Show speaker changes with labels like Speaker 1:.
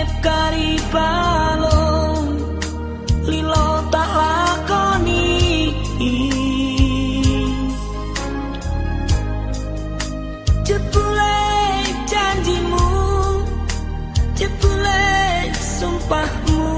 Speaker 1: Kari karipalon lilo tak lakoni. Jebule janjimu jebule sumpahmu.